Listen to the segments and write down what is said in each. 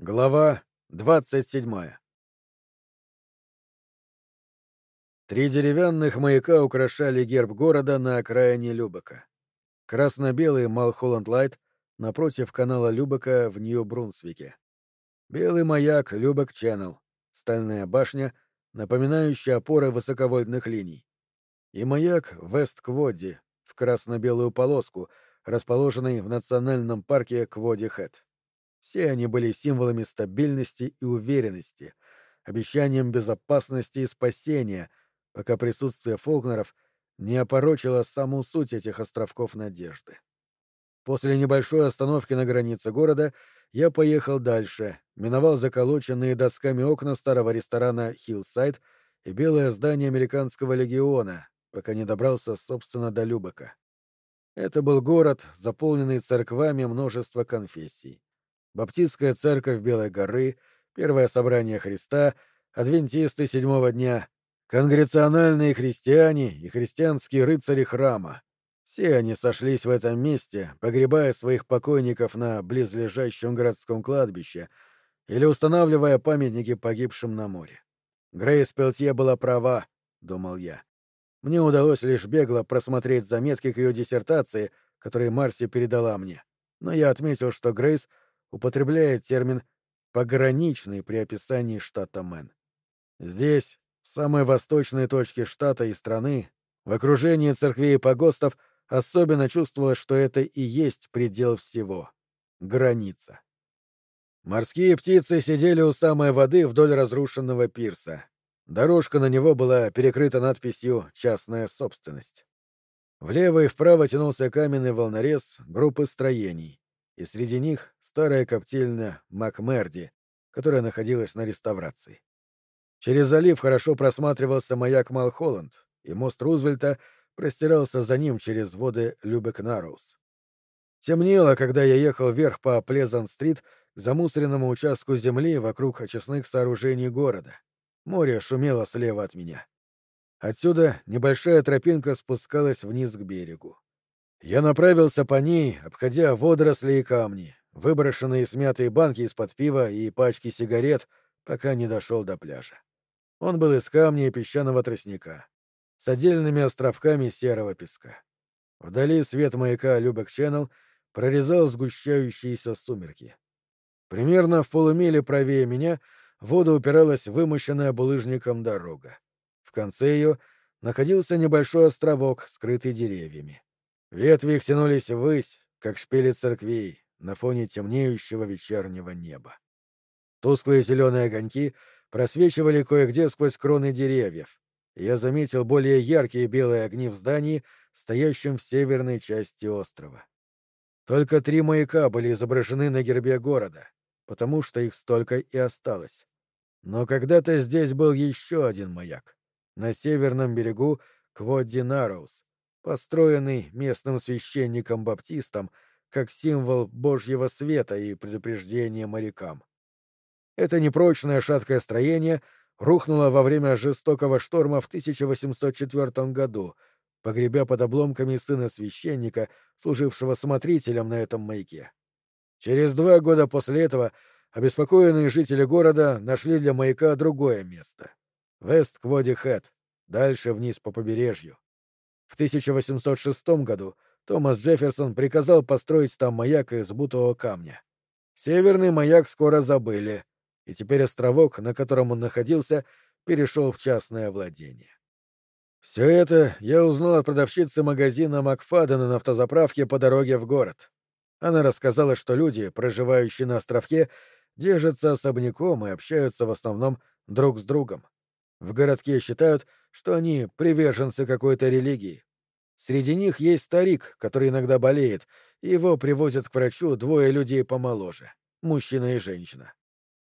Глава двадцать седьмая Три деревянных маяка украшали герб города на окраине Любека. Красно-белый Малхолланд Лайт напротив канала Любека в Нью-Брунсвике. Белый маяк Любек Ченнел, стальная башня, напоминающая опоры высоковольтных линий. И маяк Вест Кводди в красно-белую полоску, расположенный в национальном парке Кводди-Хед. Все они были символами стабильности и уверенности, обещанием безопасности и спасения, пока присутствие Фолкнеров не опорочило саму суть этих островков надежды. После небольшой остановки на границе города я поехал дальше, миновал заколоченные досками окна старого ресторана «Хиллсайд» и белое здание американского легиона, пока не добрался, собственно, до Любека. Это был город, заполненный церквами множества конфессий. Баптистская церковь Белой горы, Первое собрание Христа, адвентисты седьмого дня, конгрециональные христиане и христианские рыцари храма. Все они сошлись в этом месте, погребая своих покойников на близлежащем городском кладбище или устанавливая памятники погибшим на море. Грейс Пелтье была права, — думал я. Мне удалось лишь бегло просмотреть заметки к ее диссертации, которые Марси передала мне. Но я отметил, что Грейс — употребляет термин «пограничный» при описании штата Мэн. Здесь, в самой восточной точке штата и страны, в окружении церквей и погостов, особенно чувствовалось, что это и есть предел всего — граница. Морские птицы сидели у самой воды вдоль разрушенного пирса. Дорожка на него была перекрыта надписью «Частная собственность». Влево и вправо тянулся каменный волнорез группы строений, и среди них старая коптильня Макмерди, которая находилась на реставрации. Через залив хорошо просматривался маяк Малхолланд, и мост Рузвельта простирался за ним через воды Любек-Нароуз. Темнело, когда я ехал вверх по Плезант-стрит к замусоренному участку земли вокруг очистных сооружений города. Море шумело слева от меня. Отсюда небольшая тропинка спускалась вниз к берегу. Я направился по ней, обходя водоросли и камни, выброшенные смятые банки из-под пива и пачки сигарет, пока не дошел до пляжа. Он был из камня и песчаного тростника, с отдельными островками серого песка. Вдали свет маяка Любек Ченнел прорезал сгущающиеся сумерки. Примерно в полумиле правее меня вода упиралась вымощенная булыжником дорога. В конце ее находился небольшой островок, скрытый деревьями. Ветви их тянулись ввысь, как шпили церквей, на фоне темнеющего вечернего неба. Тусклые зеленые огоньки просвечивали кое-где сквозь кроны деревьев, и я заметил более яркие белые огни в здании, стоящем в северной части острова. Только три маяка были изображены на гербе города, потому что их столько и осталось. Но когда-то здесь был еще один маяк, на северном берегу Кводди-Нароуз, построенный местным священником-баптистом как символ Божьего света и предупреждения морякам. Это непрочное шаткое строение рухнуло во время жестокого шторма в 1804 году, погребя под обломками сына священника, служившего смотрителем на этом маяке. Через два года после этого обеспокоенные жители города нашли для маяка другое место — Вест-Кводи-Хэт, дальше вниз по побережью. В 1806 году Томас Джефферсон приказал построить там маяк из бутового камня. Северный маяк скоро забыли, и теперь островок, на котором он находился, перешел в частное владение. Все это я узнал от продавщицы магазина Макфадена на автозаправке по дороге в город. Она рассказала, что люди, проживающие на островке, держатся особняком и общаются в основном друг с другом. В городке считают, что они приверженцы какой-то религии, Среди них есть старик, который иногда болеет, и его привозят к врачу двое людей помоложе — мужчина и женщина.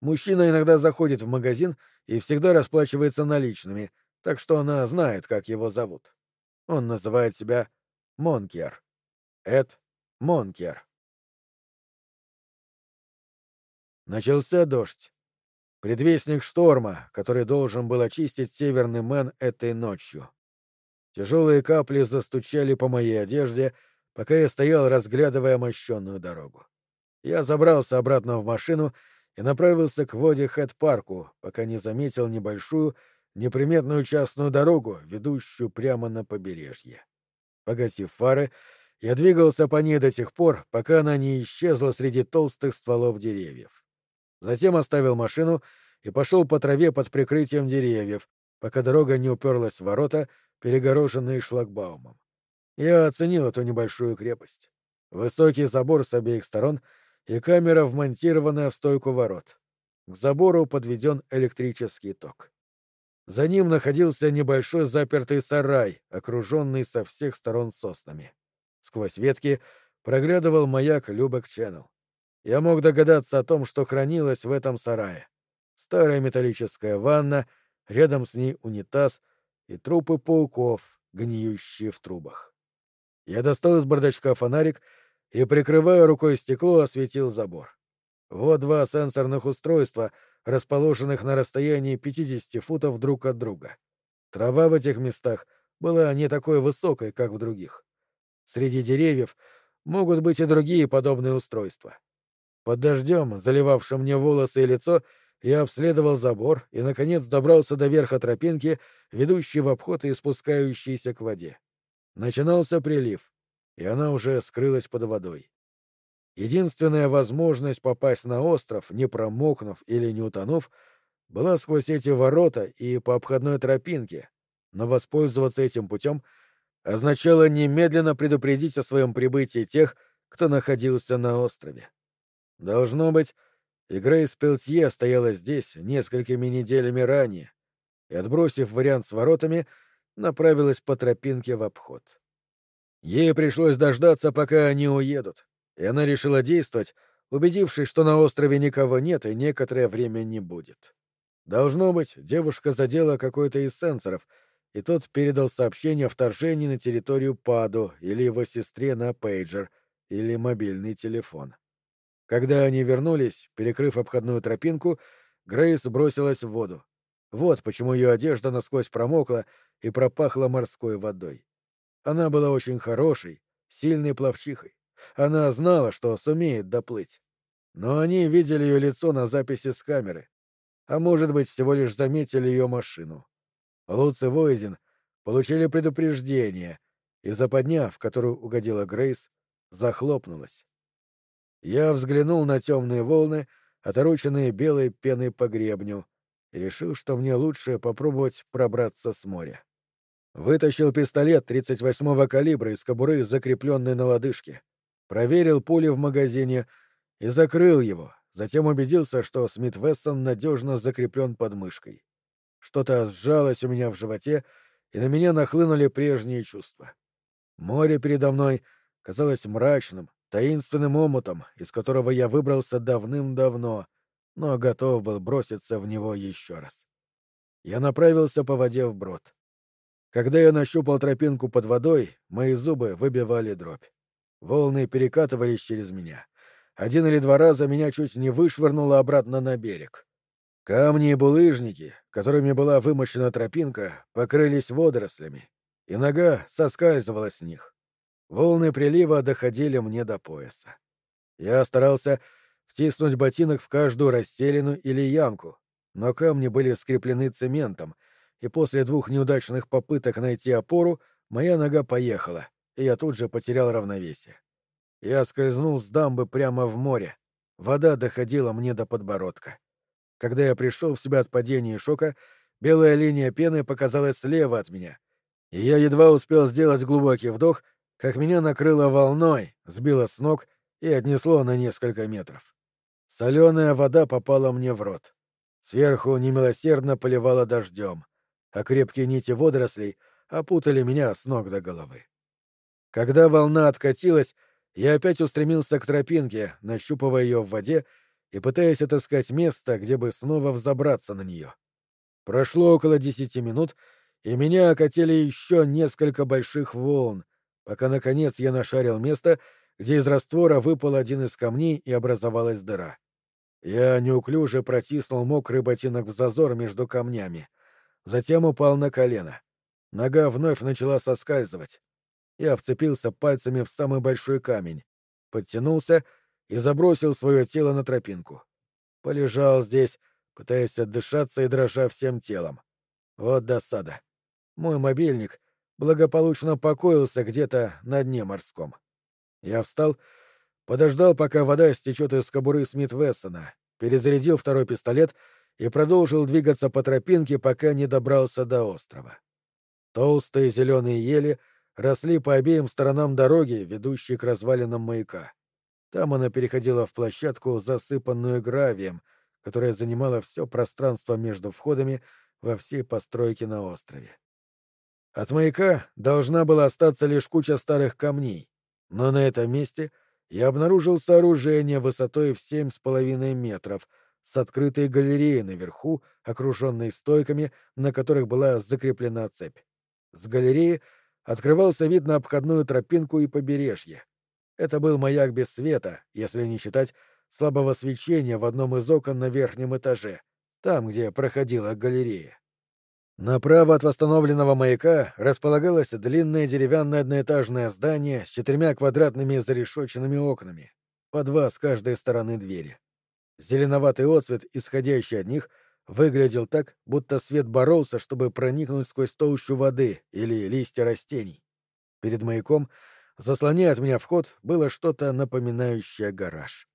Мужчина иногда заходит в магазин и всегда расплачивается наличными, так что она знает, как его зовут. Он называет себя Монкер. Эд Монкер. Начался дождь. Предвестник шторма, который должен был очистить Северный Мэн этой ночью. Тяжелые капли застучали по моей одежде, пока я стоял, разглядывая мощенную дорогу. Я забрался обратно в машину и направился к воде Хэт-парку, пока не заметил небольшую, неприметную частную дорогу, ведущую прямо на побережье. Погасив фары, я двигался по ней до тех пор, пока она не исчезла среди толстых стволов деревьев. Затем оставил машину и пошел по траве под прикрытием деревьев, пока дорога не уперлась в ворота, перегороженные шлагбаумом. Я оценил эту небольшую крепость. Высокий забор с обеих сторон и камера, вмонтированная в стойку ворот. К забору подведен электрический ток. За ним находился небольшой запертый сарай, окруженный со всех сторон соснами. Сквозь ветки проглядывал маяк Любек Ченнел. Я мог догадаться о том, что хранилось в этом сарае. Старая металлическая ванна, рядом с ней унитаз и трупы пауков, гниющие в трубах. Я достал из бардачка фонарик и, прикрывая рукой стекло, осветил забор. Вот два сенсорных устройства, расположенных на расстоянии 50 футов друг от друга. Трава в этих местах была не такой высокой, как в других. Среди деревьев могут быть и другие подобные устройства. Под дождем, заливавшим мне волосы и лицо, я обследовал забор и, наконец, добрался до верха тропинки, ведущей в обход и спускающейся к воде. Начинался прилив, и она уже скрылась под водой. Единственная возможность попасть на остров, не промокнув или не утонув, была сквозь эти ворота и по обходной тропинке, но воспользоваться этим путем означало немедленно предупредить о своем прибытии тех, кто находился на острове. Должно быть, и Грейс Пелтье стояла здесь несколькими неделями ранее и, отбросив вариант с воротами, направилась по тропинке в обход. Ей пришлось дождаться, пока они уедут, и она решила действовать, убедившись, что на острове никого нет и некоторое время не будет. Должно быть, девушка задела какой-то из сенсоров, и тот передал сообщение о вторжении на территорию Паду или его сестре на пейджер или мобильный телефон. Когда они вернулись, перекрыв обходную тропинку, Грейс бросилась в воду. Вот почему ее одежда насквозь промокла и пропахла морской водой. Она была очень хорошей, сильной пловчихой. Она знала, что сумеет доплыть. Но они видели ее лицо на записи с камеры. А может быть, всего лишь заметили ее машину. Луц и Войзин получили предупреждение, и западня, в которую угодила Грейс, захлопнулась. Я взглянул на темные волны, отороченные белой пеной по гребню, и решил, что мне лучше попробовать пробраться с моря. Вытащил пистолет 38-го калибра из кобуры, закрепленной на лодыжке. Проверил пули в магазине и закрыл его, затем убедился, что Смит Вессон надежно закреплен под мышкой. Что-то сжалось у меня в животе, и на меня нахлынули прежние чувства. Море передо мной казалось мрачным, таинственным омутом, из которого я выбрался давным-давно, но готов был броситься в него еще раз. Я направился по воде вброд. Когда я нащупал тропинку под водой, мои зубы выбивали дробь. Волны перекатывались через меня. Один или два раза меня чуть не вышвырнуло обратно на берег. Камни и булыжники, которыми была вымощена тропинка, покрылись водорослями, и нога соскальзывала с них. Волны прилива доходили мне до пояса. Я старался втиснуть ботинок в каждую расселину или ямку, но камни были скреплены цементом, и после двух неудачных попыток найти опору моя нога поехала, и я тут же потерял равновесие. Я скользнул с дамбы прямо в море. Вода доходила мне до подбородка. Когда я пришел в себя от падения и шока, белая линия пены показалась слева от меня, и я едва успел сделать глубокий вдох, как меня накрыло волной, сбило с ног и отнесло на несколько метров. Соленая вода попала мне в рот. Сверху немилосердно поливала дождем, а крепкие нити водорослей опутали меня с ног до головы. Когда волна откатилась, я опять устремился к тропинке, нащупывая ее в воде и пытаясь отыскать место, где бы снова взобраться на нее. Прошло около десяти минут, и меня окатили еще несколько больших волн, пока, наконец, я нашарил место, где из раствора выпал один из камней и образовалась дыра. Я неуклюже протиснул мокрый ботинок в зазор между камнями. Затем упал на колено. Нога вновь начала соскальзывать. Я вцепился пальцами в самый большой камень, подтянулся и забросил свое тело на тропинку. Полежал здесь, пытаясь отдышаться и дрожа всем телом. Вот досада. Мой мобильник благополучно покоился где-то на дне морском. Я встал, подождал, пока вода стечет из кобуры Смит Вессона, перезарядил второй пистолет и продолжил двигаться по тропинке, пока не добрался до острова. Толстые зеленые ели росли по обеим сторонам дороги, ведущей к развалинам маяка. Там она переходила в площадку, засыпанную гравием, которая занимала все пространство между входами во всей постройке на острове. От маяка должна была остаться лишь куча старых камней, но на этом месте я обнаружил сооружение высотой в семь с половиной метров с открытой галереей наверху, окруженной стойками, на которых была закреплена цепь. С галереи открывался вид на обходную тропинку и побережье. Это был маяк без света, если не считать слабого свечения в одном из окон на верхнем этаже, там, где проходила галерея. Направо от восстановленного маяка располагалось длинное деревянное одноэтажное здание с четырьмя квадратными зарешоченными окнами, по два с каждой стороны двери. Зеленоватый отцвет, исходящий от них, выглядел так, будто свет боролся, чтобы проникнуть сквозь толщу воды или листья растений. Перед маяком Заслоняя от меня вход, было что-то напоминающее гараж.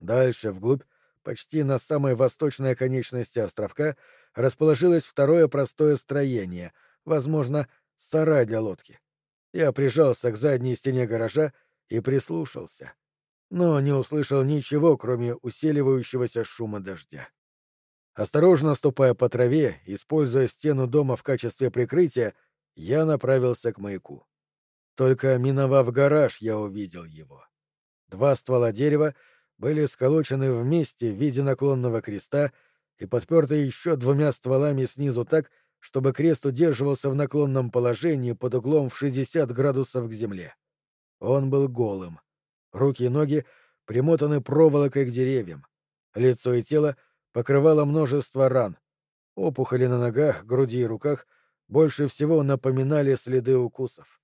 Дальше, вглубь, почти на самой восточной оконечности островка, расположилось второе простое строение, возможно, сарай для лодки. Я прижался к задней стене гаража и прислушался, но не услышал ничего, кроме усиливающегося шума дождя. Осторожно ступая по траве, используя стену дома в качестве прикрытия, я направился к маяку. Только миновав гараж, я увидел его. Два ствола дерева были сколочены вместе в виде наклонного креста и подперты еще двумя стволами снизу так, чтобы крест удерживался в наклонном положении под углом в 60 градусов к земле. Он был голым. Руки и ноги примотаны проволокой к деревьям. Лицо и тело покрывало множество ран. Опухоли на ногах, груди и руках больше всего напоминали следы укусов.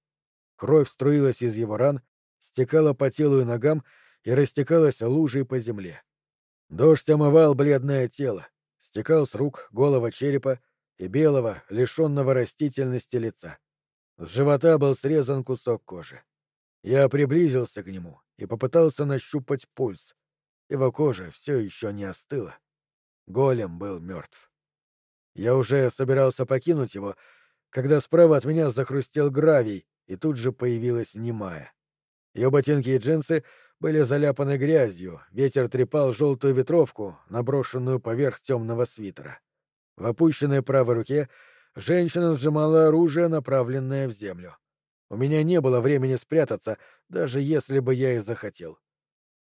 Кровь струилась из его ран, стекала по телу и ногам и растекалась лужей по земле. Дождь омывал бледное тело, стекал с рук, голого черепа и белого, лишенного растительности лица. С живота был срезан кусок кожи. Я приблизился к нему и попытался нащупать пульс. Его кожа все еще не остыла. Голем был мертв. Я уже собирался покинуть его, когда справа от меня захрустел гравий, и тут же появилась немая. Ее ботинки и джинсы были заляпаны грязью, ветер трепал желтую ветровку, наброшенную поверх темного свитера. В опущенной правой руке женщина сжимала оружие, направленное в землю. У меня не было времени спрятаться, даже если бы я и захотел.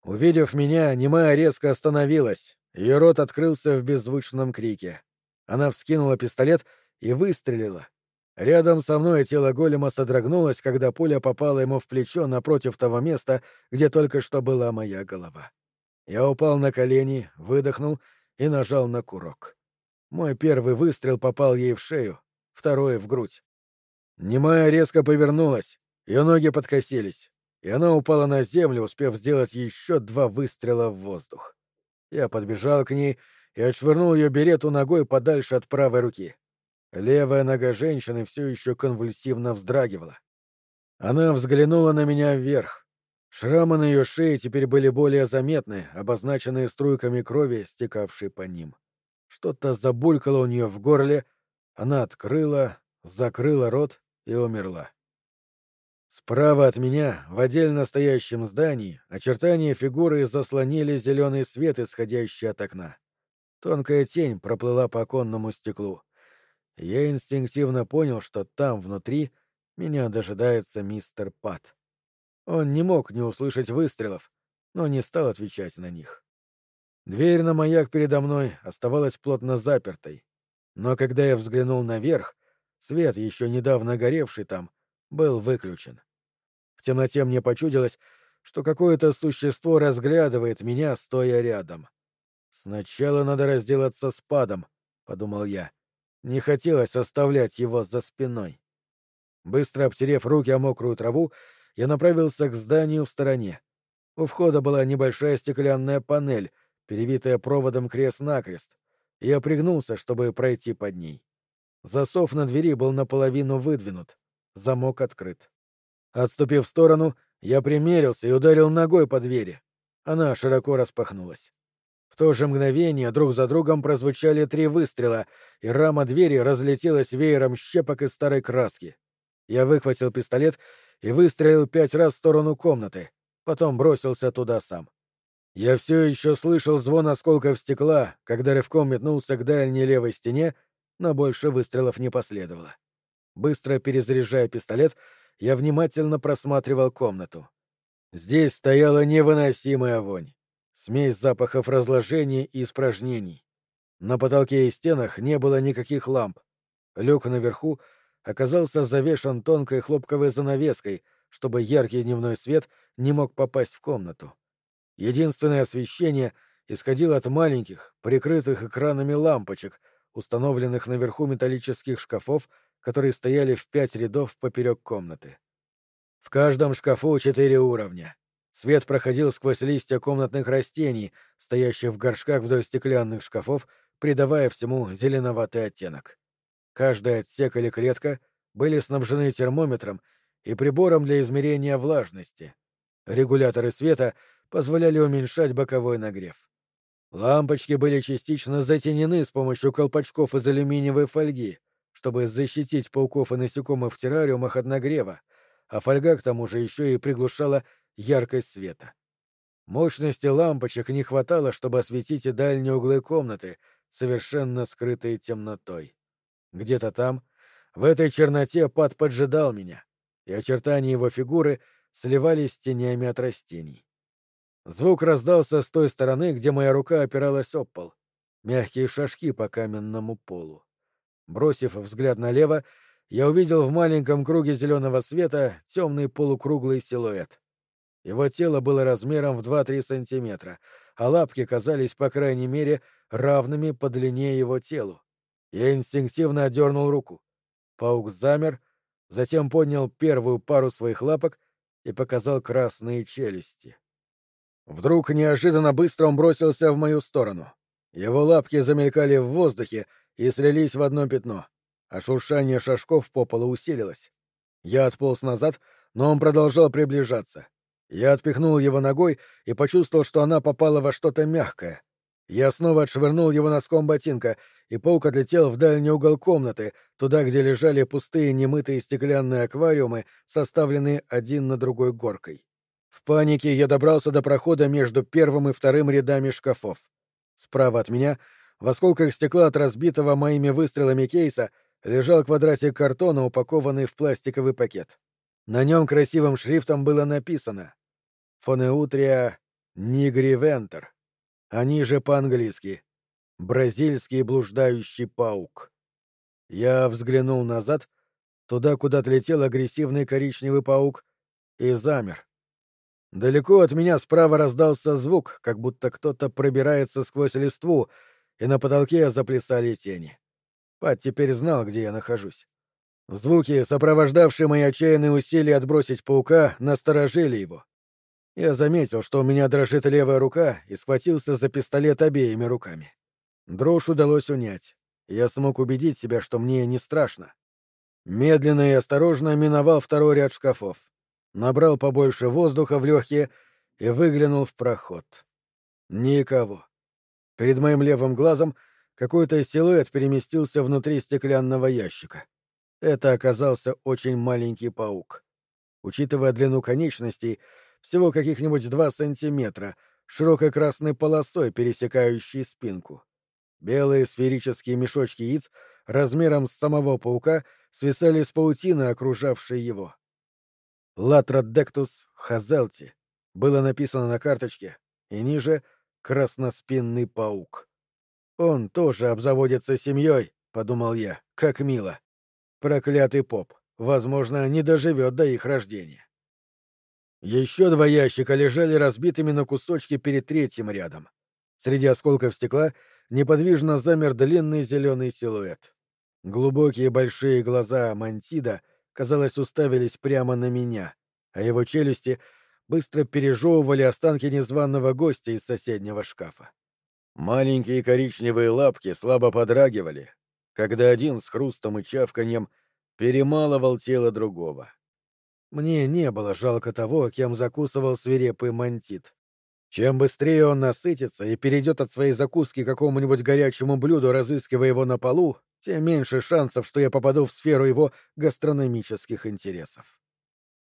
Увидев меня, немая резко остановилась, ее рот открылся в беззвучном крике. Она вскинула пистолет и выстрелила, Рядом со мной тело голема содрогнулось, когда пуля попала ему в плечо напротив того места, где только что была моя голова. Я упал на колени, выдохнул и нажал на курок. Мой первый выстрел попал ей в шею, второй — в грудь. Немая резко повернулась, ее ноги подкосились, и она упала на землю, успев сделать еще два выстрела в воздух. Я подбежал к ней и отшвырнул ее берету ногой подальше от правой руки. Левая нога женщины все еще конвульсивно вздрагивала. Она взглянула на меня вверх. Шрамы на ее шее теперь были более заметны, обозначенные струйками крови, стекавшей по ним. Что-то забулькало у нее в горле, она открыла, закрыла рот и умерла. Справа от меня, в отдельно стоящем здании, очертания фигуры заслонили зеленый свет, исходящий от окна. Тонкая тень проплыла по оконному стеклу я инстинктивно понял, что там, внутри, меня дожидается мистер Пат. Он не мог не услышать выстрелов, но не стал отвечать на них. Дверь на маяк передо мной оставалась плотно запертой, но когда я взглянул наверх, свет, еще недавно горевший там, был выключен. В темноте мне почудилось, что какое-то существо разглядывает меня, стоя рядом. «Сначала надо разделаться с падом», — подумал я. Не хотелось оставлять его за спиной. Быстро обтерев руки о мокрую траву, я направился к зданию в стороне. У входа была небольшая стеклянная панель, перевитая проводом крест-накрест, я пригнулся, чтобы пройти под ней. Засов на двери был наполовину выдвинут, замок открыт. Отступив в сторону, я примерился и ударил ногой по двери. Она широко распахнулась. В то же мгновение друг за другом прозвучали три выстрела, и рама двери разлетелась веером щепок из старой краски. Я выхватил пистолет и выстрелил пять раз в сторону комнаты, потом бросился туда сам. Я все еще слышал звон осколков стекла, когда рывком метнулся к дальней левой стене, но больше выстрелов не последовало. Быстро перезаряжая пистолет, я внимательно просматривал комнату. Здесь стояла невыносимая вонь. Смесь запахов разложения и испражнений. На потолке и стенах не было никаких ламп. Люк наверху оказался завешен тонкой хлопковой занавеской, чтобы яркий дневной свет не мог попасть в комнату. Единственное освещение исходило от маленьких, прикрытых экранами лампочек, установленных наверху металлических шкафов, которые стояли в пять рядов поперек комнаты. В каждом шкафу четыре уровня. Свет проходил сквозь листья комнатных растений, стоящих в горшках вдоль стеклянных шкафов, придавая всему зеленоватый оттенок. Каждый отсек или клетка были снабжены термометром и прибором для измерения влажности. Регуляторы света позволяли уменьшать боковой нагрев. Лампочки были частично затенены с помощью колпачков из алюминиевой фольги, чтобы защитить пауков и насекомых в террариумах от нагрева, а фольга к тому же еще и приглушала яркость света. Мощности лампочек не хватало, чтобы осветить и дальние углы комнаты, совершенно скрытые темнотой. Где-то там, в этой черноте, Пад поджидал меня, и очертания его фигуры сливались с тенями от растений. Звук раздался с той стороны, где моя рука опиралась об пол. Мягкие шажки по каменному полу. Бросив взгляд налево, я увидел в маленьком круге зеленого света темный полукруглый силуэт. Его тело было размером в 2-3 сантиметра, а лапки казались, по крайней мере, равными по длине его телу. Я инстинктивно отдернул руку. Паук замер, затем поднял первую пару своих лапок и показал красные челюсти. Вдруг неожиданно быстро он бросился в мою сторону. Его лапки замелькали в воздухе и слились в одно пятно а шуршание шажков по полу усилилось. Я отполз назад, но он продолжал приближаться. Я отпихнул его ногой и почувствовал, что она попала во что-то мягкое. Я снова отшвырнул его носком ботинка, и паук отлетел в дальний угол комнаты, туда, где лежали пустые немытые стеклянные аквариумы, составленные один на другой горкой. В панике я добрался до прохода между первым и вторым рядами шкафов. Справа от меня, в осколках стекла от разбитого моими выстрелами кейса, лежал квадратик картона, упакованный в пластиковый пакет. На нем красивым шрифтом было написано «Фонеутрия нигривентер», а ниже по-английски «Бразильский блуждающий паук». Я взглянул назад, туда, куда отлетел агрессивный коричневый паук, и замер. Далеко от меня справа раздался звук, как будто кто-то пробирается сквозь листву, и на потолке заплясали тени. Пат теперь знал, где я нахожусь. Звуки, сопровождавшие мои отчаянные усилия отбросить паука, насторожили его. Я заметил, что у меня дрожит левая рука, и схватился за пистолет обеими руками. Дрожь удалось унять. Я смог убедить себя, что мне не страшно. Медленно и осторожно миновал второй ряд шкафов. Набрал побольше воздуха в легкие и выглянул в проход. Никого. Перед моим левым глазом какой-то силуэт переместился внутри стеклянного ящика. Это оказался очень маленький паук. Учитывая длину конечностей, всего каких-нибудь два сантиметра, широкой красной полосой, пересекающей спинку. Белые сферические мешочки яиц размером с самого паука свисали с паутины, окружавшей его. «Латродектус хазелти» было написано на карточке, и ниже — «красноспинный паук». Он тоже обзаводится семьей, подумал я, как мило. Проклятый поп, возможно, не доживет до их рождения. Еще два ящика лежали разбитыми на кусочки перед третьим рядом. Среди осколков стекла неподвижно замер длинный зеленый силуэт. Глубокие большие глаза Мантида, казалось, уставились прямо на меня, а его челюсти быстро пережевывали останки незваного гостя из соседнего шкафа. Маленькие коричневые лапки слабо подрагивали, когда один с хрустом и чавканьем перемалывал тело другого. Мне не было жалко того, кем закусывал свирепый мантит. Чем быстрее он насытится и перейдет от своей закуски к какому-нибудь горячему блюду, разыскивая его на полу, тем меньше шансов, что я попаду в сферу его гастрономических интересов.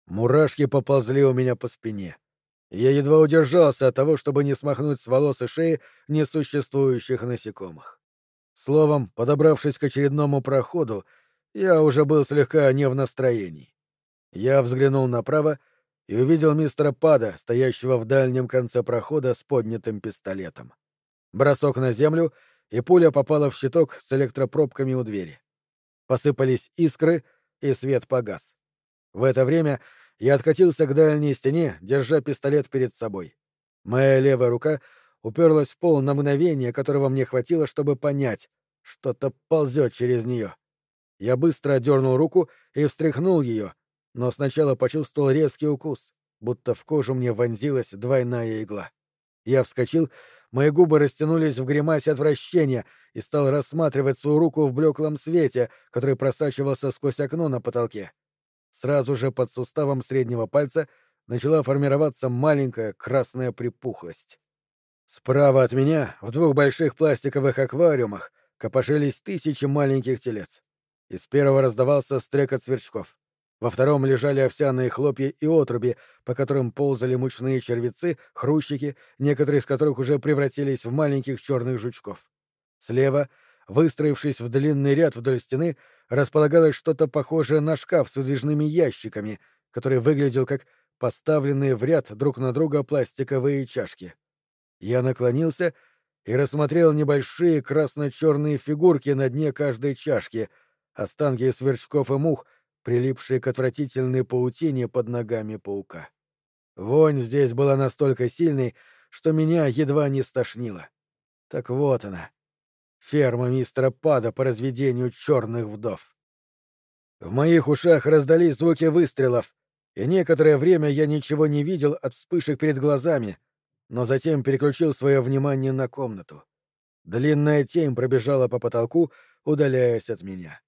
Мурашки поползли у меня по спине. Я едва удержался от того, чтобы не смахнуть с волос и шеи несуществующих насекомых. Словом, подобравшись к очередному проходу, я уже был слегка не в настроении. Я взглянул направо и увидел мистера Пада, стоящего в дальнем конце прохода с поднятым пистолетом. Бросок на землю, и пуля попала в щиток с электропробками у двери. Посыпались искры, и свет погас. В это время я откатился к дальней стене, держа пистолет перед собой. Моя левая рука уперлась в пол на мгновение, которого мне хватило, чтобы понять, что-то ползет через нее. Я быстро дернул руку и встряхнул ее, но сначала почувствовал резкий укус, будто в кожу мне вонзилась двойная игла. Я вскочил, мои губы растянулись в гримасе отвращения и стал рассматривать свою руку в блеклом свете, который просачивался сквозь окно на потолке. Сразу же под суставом среднего пальца начала формироваться маленькая красная припухлость. Справа от меня, в двух больших пластиковых аквариумах, копошились тысячи маленьких телец. Из первого раздавался стрекот сверчков. Во втором лежали овсяные хлопья и отруби, по которым ползали мучные червецы, хрущики, некоторые из которых уже превратились в маленьких черных жучков. Слева, выстроившись в длинный ряд вдоль стены, располагалось что-то похожее на шкаф с выдвижными ящиками, который выглядел как поставленные в ряд друг на друга пластиковые чашки. Я наклонился и рассмотрел небольшие красно-черные фигурки на дне каждой чашки, останки сверчков и мух — прилипшие к отвратительной паутине под ногами паука. Вонь здесь была настолько сильной, что меня едва не стошнило. Так вот она, ферма мистера Пада по разведению черных вдов. В моих ушах раздались звуки выстрелов, и некоторое время я ничего не видел от вспышек перед глазами, но затем переключил свое внимание на комнату. Длинная тень пробежала по потолку, удаляясь от меня.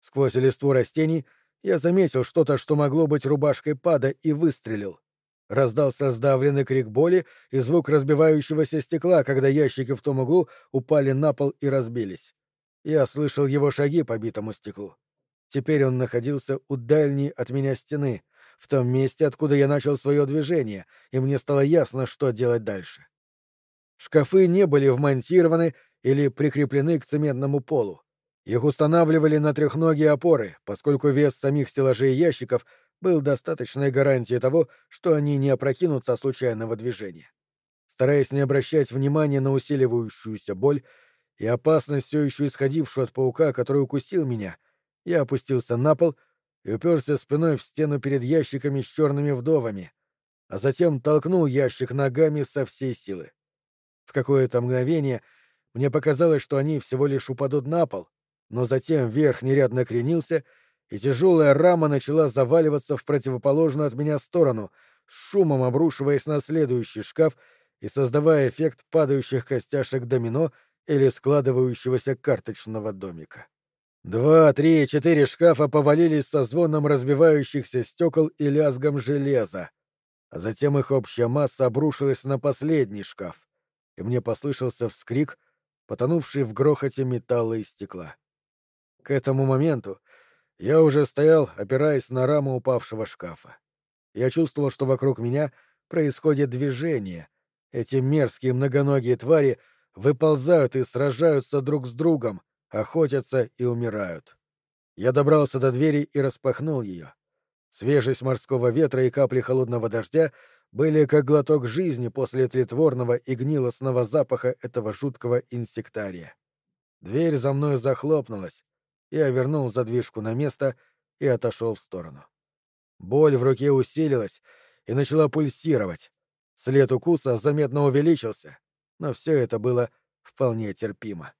Сквозь листву растений я заметил что-то, что могло быть рубашкой пада, и выстрелил. Раздался сдавленный крик боли и звук разбивающегося стекла, когда ящики в том углу упали на пол и разбились. Я слышал его шаги по битому стеклу. Теперь он находился у дальней от меня стены, в том месте, откуда я начал свое движение, и мне стало ясно, что делать дальше. Шкафы не были вмонтированы или прикреплены к цементному полу. Их устанавливали на трехногие опоры, поскольку вес самих стеллажей и ящиков был достаточной гарантией того, что они не опрокинутся от случайного движения. Стараясь не обращать внимания на усиливающуюся боль и опасность, все еще исходившую от паука, который укусил меня, я опустился на пол и уперся спиной в стену перед ящиками с черными вдовами, а затем толкнул ящик ногами со всей силы. В какое-то мгновение мне показалось, что они всего лишь упадут на пол, но затем верхний ряд накренился, и тяжелая рама начала заваливаться в противоположную от меня сторону, с шумом обрушиваясь на следующий шкаф и создавая эффект падающих костяшек домино или складывающегося карточного домика. Два, три, четыре шкафа повалились со звоном разбивающихся стекол и лязгом железа, а затем их общая масса обрушилась на последний шкаф, и мне послышался вскрик, потонувший в грохоте металла и стекла. К этому моменту я уже стоял, опираясь на раму упавшего шкафа. Я чувствовал, что вокруг меня происходит движение. Эти мерзкие многоногие твари выползают и сражаются друг с другом, охотятся и умирают. Я добрался до двери и распахнул ее. Свежесть морского ветра и капли холодного дождя были как глоток жизни после тлетворного и гнилостного запаха этого жуткого инсектария. Дверь за мной захлопнулась, я вернул задвижку на место и отошел в сторону. Боль в руке усилилась и начала пульсировать. След укуса заметно увеличился, но все это было вполне терпимо.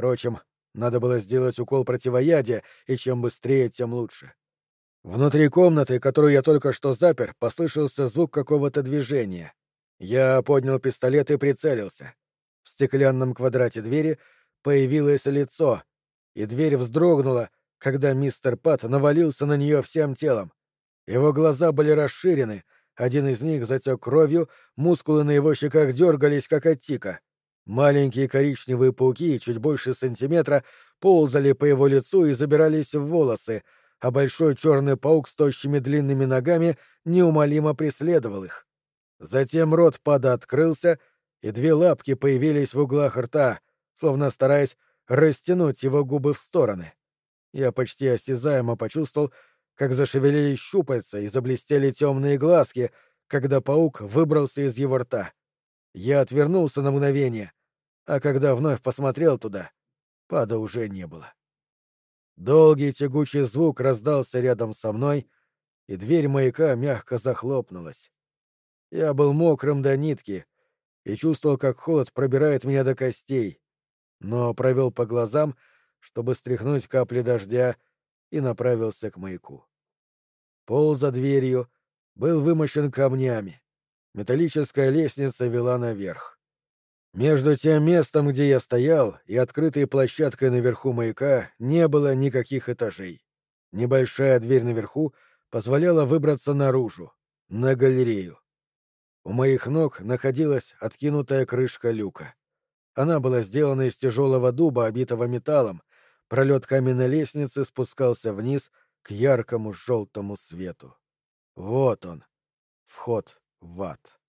Впрочем, надо было сделать укол противоядия, и чем быстрее, тем лучше. Внутри комнаты, которую я только что запер, послышался звук какого-то движения. Я поднял пистолет и прицелился. В стеклянном квадрате двери появилось лицо, и дверь вздрогнула, когда мистер Пат навалился на нее всем телом. Его глаза были расширены, один из них затек кровью, мускулы на его щеках дергались, как от тика. Маленькие коричневые пауки, чуть больше сантиметра, ползали по его лицу и забирались в волосы, а большой черный паук с тощими длинными ногами неумолимо преследовал их. Затем рот пада открылся, и две лапки появились в углах рта, словно стараясь растянуть его губы в стороны. Я почти осязаемо почувствовал, как зашевелились щупальца и заблестели темные глазки, когда паук выбрался из его рта. Я отвернулся на мгновение, а когда вновь посмотрел туда, пада уже не было. Долгий тягучий звук раздался рядом со мной, и дверь маяка мягко захлопнулась. Я был мокрым до нитки и чувствовал, как холод пробирает меня до костей, но провел по глазам, чтобы стряхнуть капли дождя, и направился к маяку. Пол за дверью был вымощен камнями. Металлическая лестница вела наверх. Между тем местом, где я стоял, и открытой площадкой наверху маяка не было никаких этажей. Небольшая дверь наверху позволяла выбраться наружу, на галерею. У моих ног находилась откинутая крышка люка. Она была сделана из тяжелого дуба, обитого металлом. Пролет каменной лестницы спускался вниз к яркому желтому свету. Вот он, вход в ад.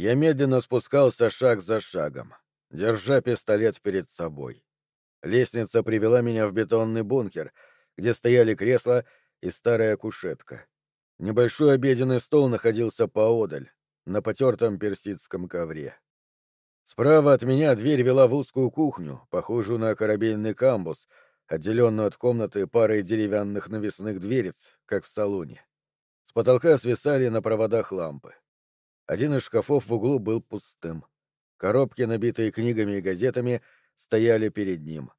Я медленно спускался шаг за шагом, держа пистолет перед собой. Лестница привела меня в бетонный бункер, где стояли кресла и старая кушетка. Небольшой обеденный стол находился поодаль, на потертом персидском ковре. Справа от меня дверь вела в узкую кухню, похожую на корабельный камбус, отделенную от комнаты парой деревянных навесных дверец, как в салоне. С потолка свисали на проводах лампы. Один из шкафов в углу был пустым. Коробки, набитые книгами и газетами, стояли перед ним.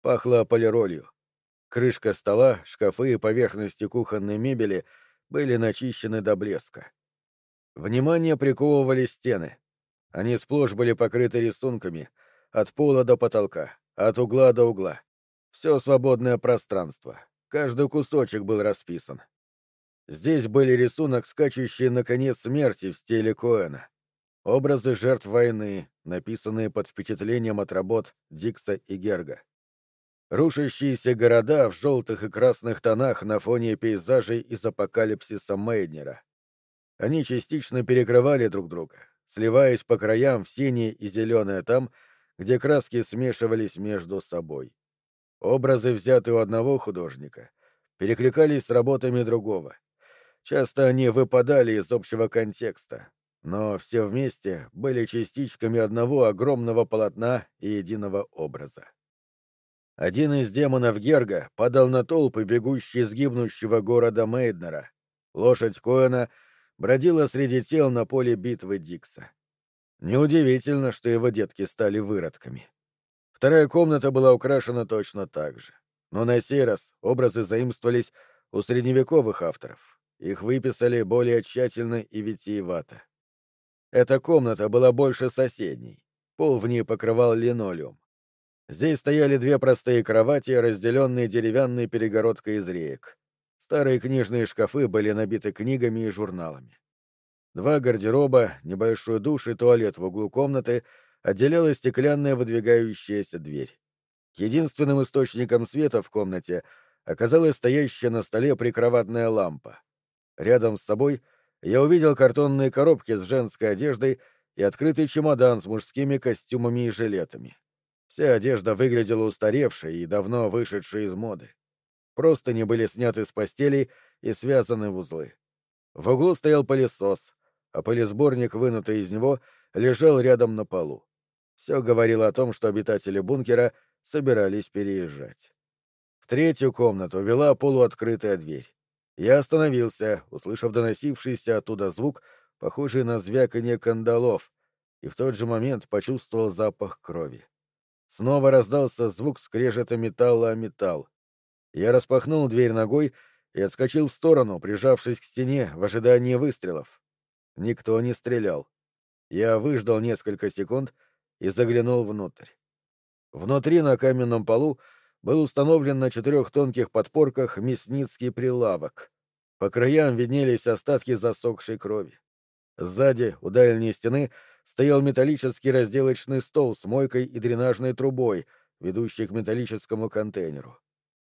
Пахло полиролью. Крышка стола, шкафы и поверхности кухонной мебели были начищены до блеска. Внимание приковывали стены. Они сплошь были покрыты рисунками, от пола до потолка, от угла до угла. Все свободное пространство. Каждый кусочек был расписан. Здесь были рисунок, скачущий на конец смерти в стиле Коэна. Образы жертв войны, написанные под впечатлением от работ Дикса и Герга. Рушащиеся города в желтых и красных тонах на фоне пейзажей из апокалипсиса Мейднера. Они частично перекрывали друг друга, сливаясь по краям в синее и зеленое там, где краски смешивались между собой. Образы, взятые у одного художника, перекликались с работами другого — Часто они выпадали из общего контекста, но все вместе были частичками одного огромного полотна и единого образа. Один из демонов Герга падал на толпы, бегущие из гибнущего города Мейднера. Лошадь Коэна бродила среди тел на поле битвы Дикса. Неудивительно, что его детки стали выродками. Вторая комната была украшена точно так же. Но на сей раз образы заимствовались у средневековых авторов. Их выписали более тщательно и витиевато. Эта комната была больше соседней. Пол в ней покрывал линолеум. Здесь стояли две простые кровати, разделенные деревянной перегородкой из реек. Старые книжные шкафы были набиты книгами и журналами. Два гардероба, небольшой душ и туалет в углу комнаты отделяла стеклянная выдвигающаяся дверь. Единственным источником света в комнате оказалась стоящая на столе прикроватная лампа. Рядом с собой я увидел картонные коробки с женской одеждой и открытый чемодан с мужскими костюмами и жилетами. Вся одежда выглядела устаревшей и давно вышедшей из моды. Просто не были сняты с постелей и связаны в узлы. В углу стоял пылесос, а пылесборник, вынутый из него, лежал рядом на полу. Все говорило о том, что обитатели бункера собирались переезжать. В третью комнату вела полуоткрытая дверь. Я остановился, услышав доносившийся оттуда звук, похожий на звяканье кандалов, и в тот же момент почувствовал запах крови. Снова раздался звук скрежета металла о металл. Я распахнул дверь ногой и отскочил в сторону, прижавшись к стене в ожидании выстрелов. Никто не стрелял. Я выждал несколько секунд и заглянул внутрь. Внутри на каменном полу был установлен на четырех тонких подпорках мясницкий прилавок. По краям виднелись остатки засохшей крови. Сзади, у дальней стены, стоял металлический разделочный стол с мойкой и дренажной трубой, ведущей к металлическому контейнеру.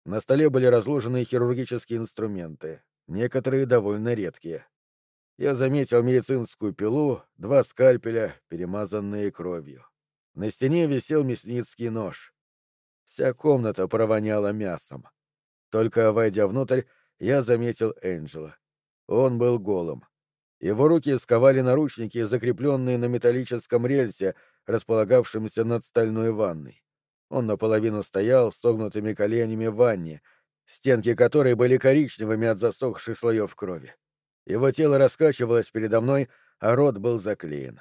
На столе были разложены хирургические инструменты, некоторые довольно редкие. Я заметил медицинскую пилу, два скальпеля, перемазанные кровью. На стене висел мясницкий нож. Вся комната провоняла мясом. Только войдя внутрь, я заметил Энджела. Он был голым. Его руки сковали наручники, закрепленные на металлическом рельсе, располагавшемся над стальной ванной. Он наполовину стоял, согнутыми коленями в ванне, стенки которой были коричневыми от засохших слоев крови. Его тело раскачивалось передо мной, а рот был заклеен.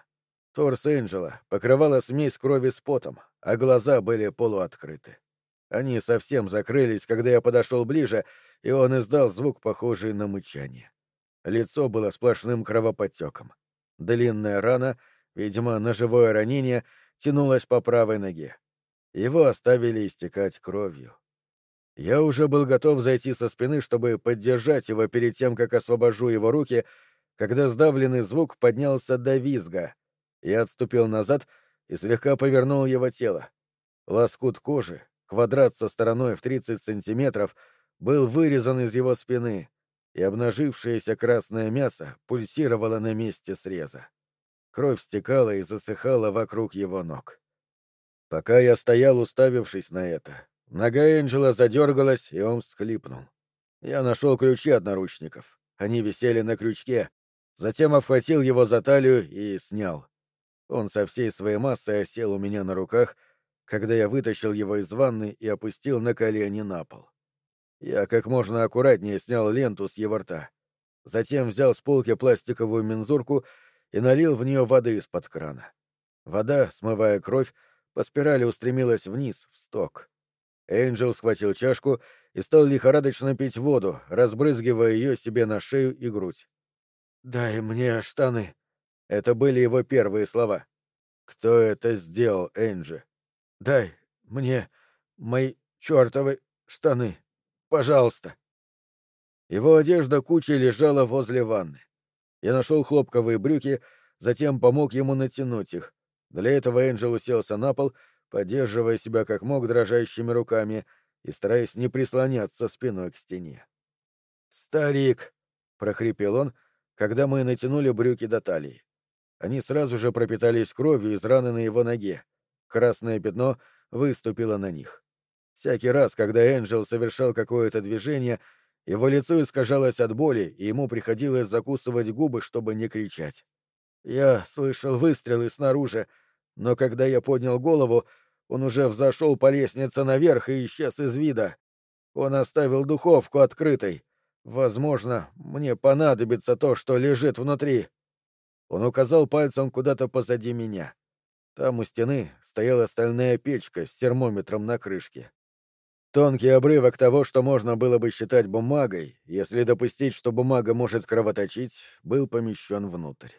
Торс Энджела покрывала смесь крови с потом, а глаза были полуоткрыты. Они совсем закрылись, когда я подошел ближе, и он издал звук, похожий на мычание. Лицо было сплошным кровоподтеком. Длинная рана, видимо, ножевое ранение, тянулась по правой ноге. Его оставили истекать кровью. Я уже был готов зайти со спины, чтобы поддержать его перед тем, как освобожу его руки, когда сдавленный звук поднялся до визга. Я отступил назад и слегка повернул его тело. Лоскут кожи, квадрат со стороной в 30 сантиметров, был вырезан из его спины, и обнажившееся красное мясо пульсировало на месте среза. Кровь стекала и засыхала вокруг его ног. Пока я стоял, уставившись на это, нога Энджела задергалась, и он всхлипнул. Я нашел ключи от наручников. Они висели на крючке. Затем обхватил его за талию и снял. Он со всей своей массой осел у меня на руках, когда я вытащил его из ванны и опустил на колени на пол. Я как можно аккуратнее снял ленту с его рта. Затем взял с полки пластиковую мензурку и налил в нее воды из-под крана. Вода, смывая кровь, по спирали устремилась вниз, в сток. Энджел схватил чашку и стал лихорадочно пить воду, разбрызгивая ее себе на шею и грудь. «Дай мне штаны». Это были его первые слова. «Кто это сделал, Энджи?» «Дай мне мои чертовы штаны. Пожалуйста». Его одежда кучей лежала возле ванны. Я нашел хлопковые брюки, затем помог ему натянуть их, для этого Энджел уселся на пол, поддерживая себя как мог дрожащими руками и стараясь не прислоняться спиной к стене. «Старик!» — прохрипел он, когда мы натянули брюки до талии. Они сразу же пропитались кровью из раны на его ноге. Красное пятно выступило на них. Всякий раз, когда Энджел совершал какое-то движение, его лицо искажалось от боли, и ему приходилось закусывать губы, чтобы не кричать. Я слышал выстрелы снаружи, но когда я поднял голову, он уже взошел по лестнице наверх и исчез из вида. Он оставил духовку открытой. Возможно, мне понадобится то, что лежит внутри. Он указал пальцем куда-то позади меня. Там у стены стояла стальная печка с термометром на крышке. Тонкий обрывок того, что можно было бы считать бумагой, если допустить, что бумага может кровоточить, был помещен внутрь.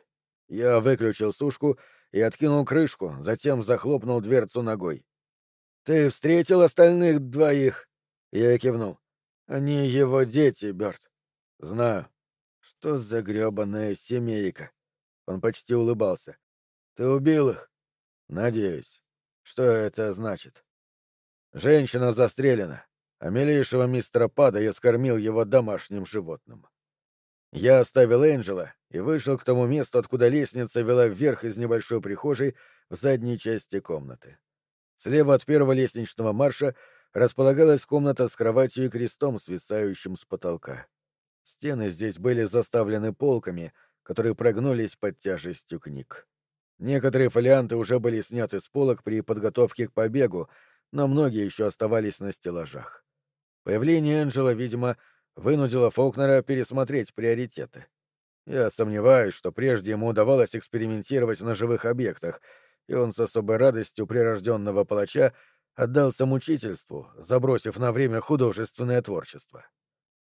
Я выключил сушку и откинул крышку, затем захлопнул дверцу ногой. «Ты встретил остальных двоих?» Я кивнул. «Они его дети, Бёрд». «Знаю». «Что за грёбаная семейка?» Он почти улыбался. «Ты убил их?» «Надеюсь. Что это значит?» «Женщина застрелена, а милейшего мистера Пада я скормил его домашним животным». Я оставил Энджела и вышел к тому месту, откуда лестница вела вверх из небольшой прихожей в задней части комнаты. Слева от первого лестничного марша располагалась комната с кроватью и крестом, свисающим с потолка. Стены здесь были заставлены полками, которые прогнулись под тяжестью книг. Некоторые фолианты уже были сняты с полок при подготовке к побегу, но многие еще оставались на стеллажах. Появление Энджела, видимо, вынудило Фолкнера пересмотреть приоритеты. Я сомневаюсь, что прежде ему удавалось экспериментировать на живых объектах, и он с особой радостью прирожденного палача отдался мучительству, забросив на время художественное творчество.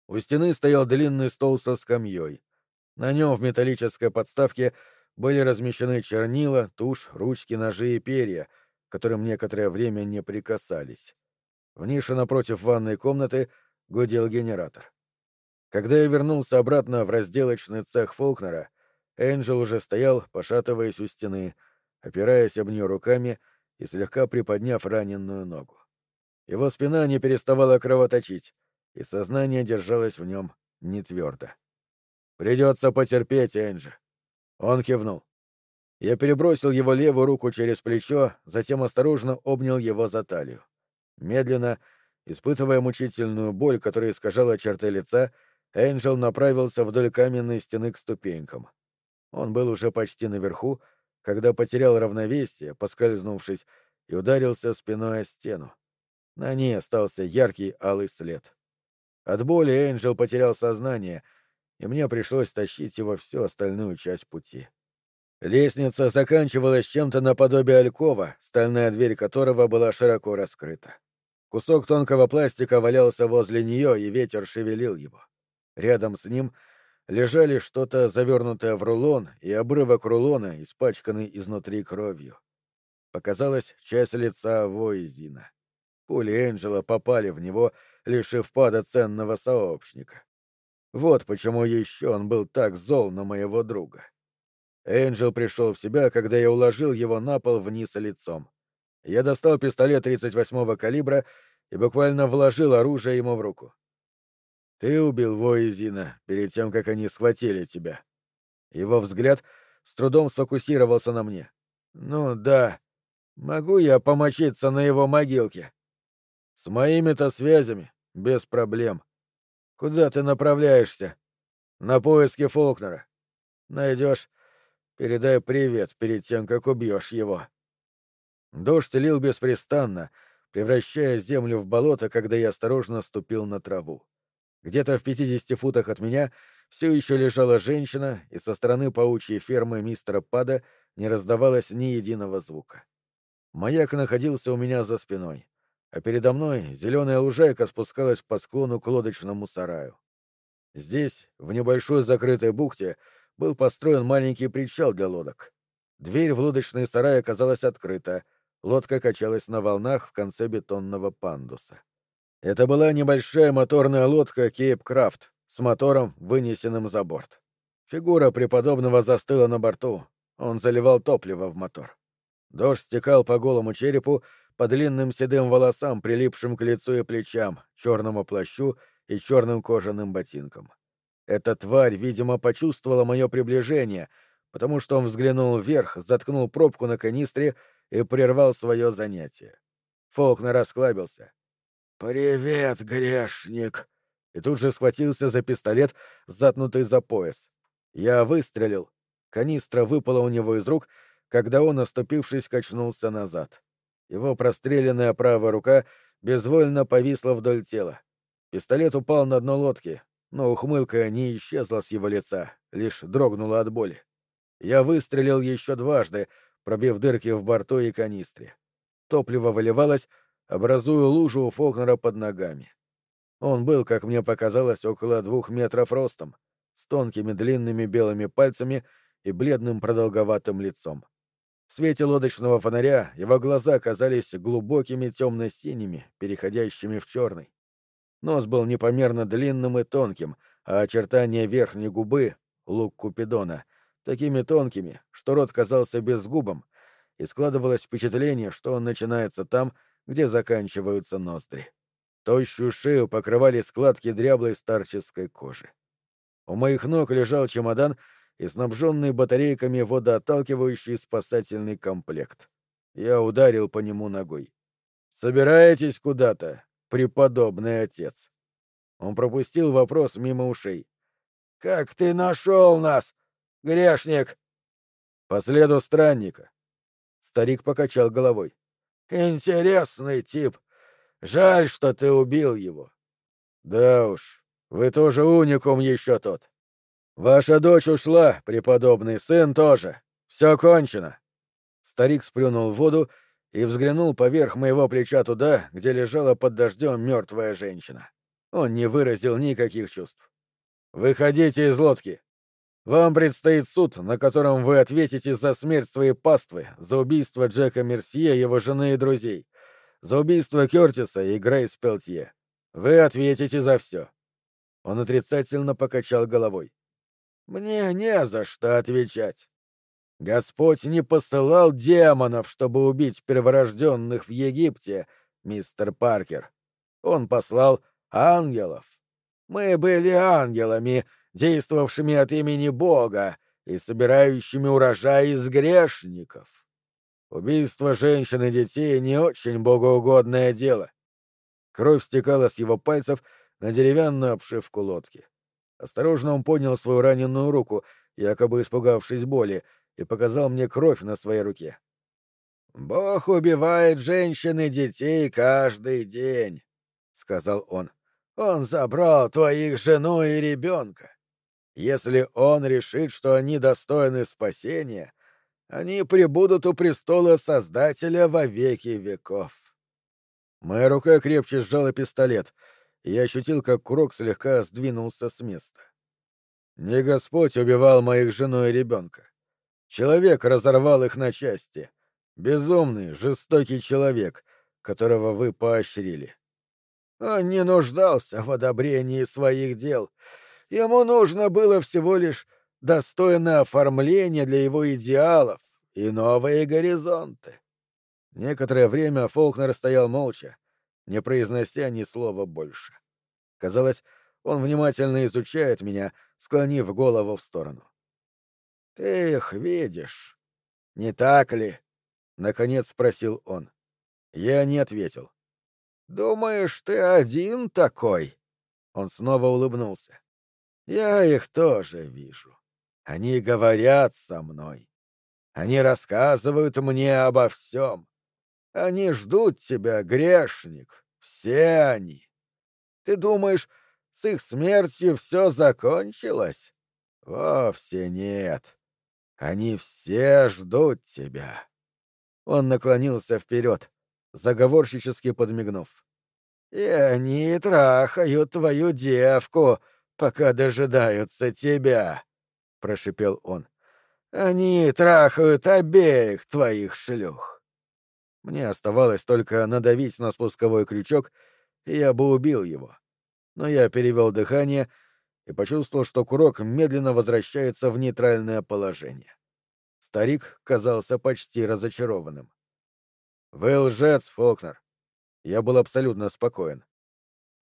У стены стоял длинный стол со скамьей. На нем в металлической подставке были размещены чернила, тушь, ручки, ножи и перья, к которым некоторое время не прикасались. В нише напротив ванной комнаты гудел генератор. Когда я вернулся обратно в разделочный цех Фолкнера, Энджел уже стоял, пошатываясь у стены, опираясь об нее руками и слегка приподняв раненую ногу. Его спина не переставала кровоточить, и сознание держалось в нем не твердо. «Придется потерпеть, Энджи». Он кивнул. Я перебросил его левую руку через плечо, затем осторожно обнял его за талию. Медленно, испытывая мучительную боль, которая искажала черты лица, Энджел направился вдоль каменной стены к ступенькам. Он был уже почти наверху, когда потерял равновесие, поскользнувшись, и ударился спиной о стену. На ней остался яркий алый след. От боли Энджел потерял сознание, и мне пришлось тащить его всю остальную часть пути. Лестница заканчивалась чем-то наподобие алькова, стальная дверь которого была широко раскрыта. Кусок тонкого пластика валялся возле нее, и ветер шевелил его. Рядом с ним лежали что-то завернутое в рулон и обрывок рулона, испачканный изнутри кровью. Показалась часть лица Воизина. Пули Энджела попали в него, лишив пада ценного сообщника. Вот почему еще он был так зол на моего друга. Энджел пришел в себя, когда я уложил его на пол вниз лицом. Я достал пистолет 38-го калибра и буквально вложил оружие ему в руку. Ты убил Воизина перед тем, как они схватили тебя. Его взгляд с трудом сфокусировался на мне. Ну да, могу я помочиться на его могилке? С моими-то связями, без проблем. Куда ты направляешься? На поиски Фолкнера. Найдешь, передай привет перед тем, как убьешь его. Дождь лил беспрестанно, превращая землю в болото, когда я осторожно ступил на траву. Где-то в пятидесяти футах от меня все еще лежала женщина, и со стороны паучьей фермы мистера Пада не раздавалось ни единого звука. Маяк находился у меня за спиной, а передо мной зеленая лужайка спускалась по склону к лодочному сараю. Здесь, в небольшой закрытой бухте, был построен маленький причал для лодок. Дверь в лодочный сарай оказалась открыта, лодка качалась на волнах в конце бетонного пандуса. Это была небольшая моторная лодка Кейп Крафт с мотором, вынесенным за борт. Фигура преподобного застыла на борту. Он заливал топливо в мотор. Дождь стекал по голому черепу, по длинным седым волосам, прилипшим к лицу и плечам, черному плащу и черным кожаным ботинкам. Эта тварь, видимо, почувствовала мое приближение, потому что он взглянул вверх, заткнул пробку на канистре и прервал свое занятие. Фолкнер расклабился. «Привет, грешник!» И тут же схватился за пистолет, затнутый за пояс. Я выстрелил. Канистра выпала у него из рук, когда он, оступившись, качнулся назад. Его простреленная правая рука безвольно повисла вдоль тела. Пистолет упал на дно лодки, но ухмылка не исчезла с его лица, лишь дрогнула от боли. Я выстрелил еще дважды, пробив дырки в борту и канистре. Топливо выливалось, образуя лужу у Фолкнера под ногами. Он был, как мне показалось, около двух метров ростом, с тонкими длинными белыми пальцами и бледным продолговатым лицом. В свете лодочного фонаря его глаза казались глубокими темно-синими, переходящими в черный. Нос был непомерно длинным и тонким, а очертания верхней губы, лук Купидона, такими тонкими, что рот казался безгубым, и складывалось впечатление, что он начинается там, где заканчиваются ноздри. Тощую шею покрывали складки дряблой старческой кожи. У моих ног лежал чемодан и снабженный батарейками водоотталкивающий спасательный комплект. Я ударил по нему ногой. «Собираетесь куда-то, преподобный отец?» Он пропустил вопрос мимо ушей. «Как ты нашел нас, грешник?» «По следу странника». Старик покачал головой. Интересный тип. Жаль, что ты убил его. Да уж, вы тоже уникум еще тот. Ваша дочь ушла, преподобный сын тоже. Все кончено. Старик сплюнул в воду и взглянул поверх моего плеча туда, где лежала под дождем мертвая женщина. Он не выразил никаких чувств. «Выходите из лодки!» Вам предстоит суд, на котором вы ответите за смерть своей паствы, за убийство Джека Мерсье, его жены и друзей, за убийство Кертиса и Грейс Пелтье. Вы ответите за все. Он отрицательно покачал головой. Мне не за что отвечать. Господь не посылал демонов, чтобы убить перворожденных в Египте, мистер Паркер. Он послал ангелов. Мы были ангелами, действовавшими от имени Бога и собирающими урожай из грешников. Убийство женщин и детей — не очень богоугодное дело. Кровь стекала с его пальцев на деревянную обшивку лодки. Осторожно он поднял свою раненую руку, якобы испугавшись боли, и показал мне кровь на своей руке. «Бог убивает женщин и детей каждый день», — сказал он. «Он забрал твоих жену и ребенка. Если он решит, что они достойны спасения, они прибудут у престола Создателя во веки веков». Моя рука крепче сжала пистолет, я ощутил, как курок слегка сдвинулся с места. Не Господь убивал моих жену и ребенка. Человек разорвал их на части. Безумный, жестокий человек, которого вы поощрили. Он не нуждался в одобрении своих дел. Ему нужно было всего лишь достойное оформление для его идеалов и новые горизонты. Некоторое время Фолкнер стоял молча, не произнося ни слова больше. Казалось, он внимательно изучает меня, склонив голову в сторону. «Ты их видишь, не так ли?» — наконец спросил он. Я не ответил. «Думаешь, ты один такой?» Он снова улыбнулся. «Я их тоже вижу. Они говорят со мной. Они рассказывают мне обо всем. Они ждут тебя, грешник. Все они. Ты думаешь, с их смертью все закончилось? Вовсе нет. Они все ждут тебя. Он наклонился вперед, заговорщически подмигнув. И они трахают твою девку, пока дожидаются тебя, прошипел он. Они трахают обеих твоих шлюх. Мне оставалось только надавить на спусковой крючок, и я бы убил его. Но я перевел дыхание и почувствовал, что курок медленно возвращается в нейтральное положение. Старик казался почти разочарованным. «Вы лжец, Фолкнер!» Я был абсолютно спокоен.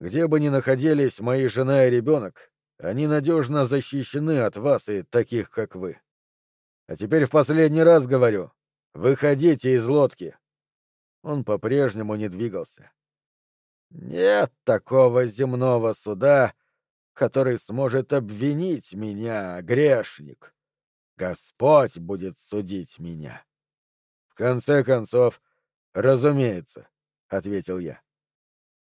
Где бы ни находились мои жена и ребенок, они надежно защищены от вас и таких, как вы. А теперь в последний раз говорю, выходите из лодки. Он по-прежнему не двигался. Нет такого земного суда, который сможет обвинить меня, грешник. Господь будет судить меня. В конце концов, разумеется, — ответил я.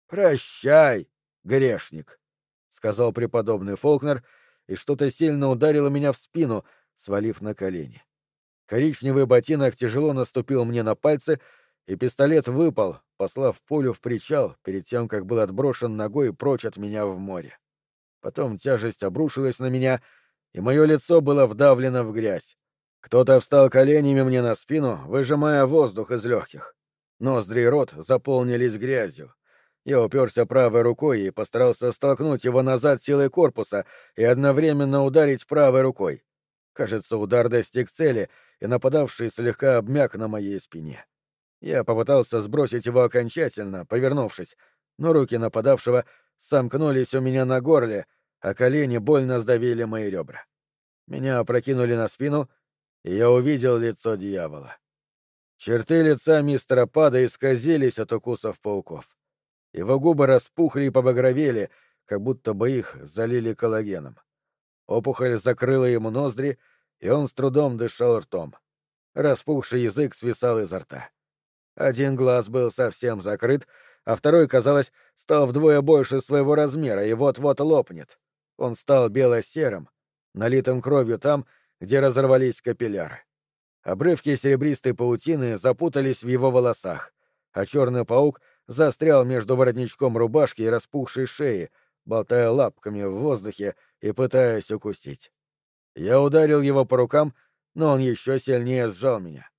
Прощай, грешник, — сказал преподобный Фолкнер, и что-то сильно ударило меня в спину, свалив на колени. Коричневый ботинок тяжело наступил мне на пальцы, и пистолет выпал, послав пулю в причал перед тем, как был отброшен ногой прочь от меня в море. Потом тяжесть обрушилась на меня, и мое лицо было вдавлено в грязь. Кто-то встал коленями мне на спину, выжимая воздух из легких. Ноздри и рот заполнились грязью. Я уперся правой рукой и постарался столкнуть его назад силой корпуса и одновременно ударить правой рукой. Кажется, удар достиг цели, и нападавший слегка обмяк на моей спине. Я попытался сбросить его окончательно, повернувшись, но руки нападавшего сомкнулись у меня на горле, а колени больно сдавили мои ребра. Меня опрокинули на спину, и я увидел лицо дьявола. Черты лица мистера Пада исказились от укусов пауков. Его губы распухли и побагровели, как будто бы их залили коллагеном. Опухоль закрыла ему ноздри, и он с трудом дышал ртом. Распухший язык свисал изо рта. Один глаз был совсем закрыт, а второй, казалось, стал вдвое больше своего размера и вот-вот лопнет. Он стал бело-серым, налитым кровью там, где разорвались капилляры. Обрывки серебристой паутины запутались в его волосах, а черный паук застрял между воротничком рубашки и распухшей шеи, болтая лапками в воздухе и пытаясь укусить. Я ударил его по рукам, но он еще сильнее сжал меня.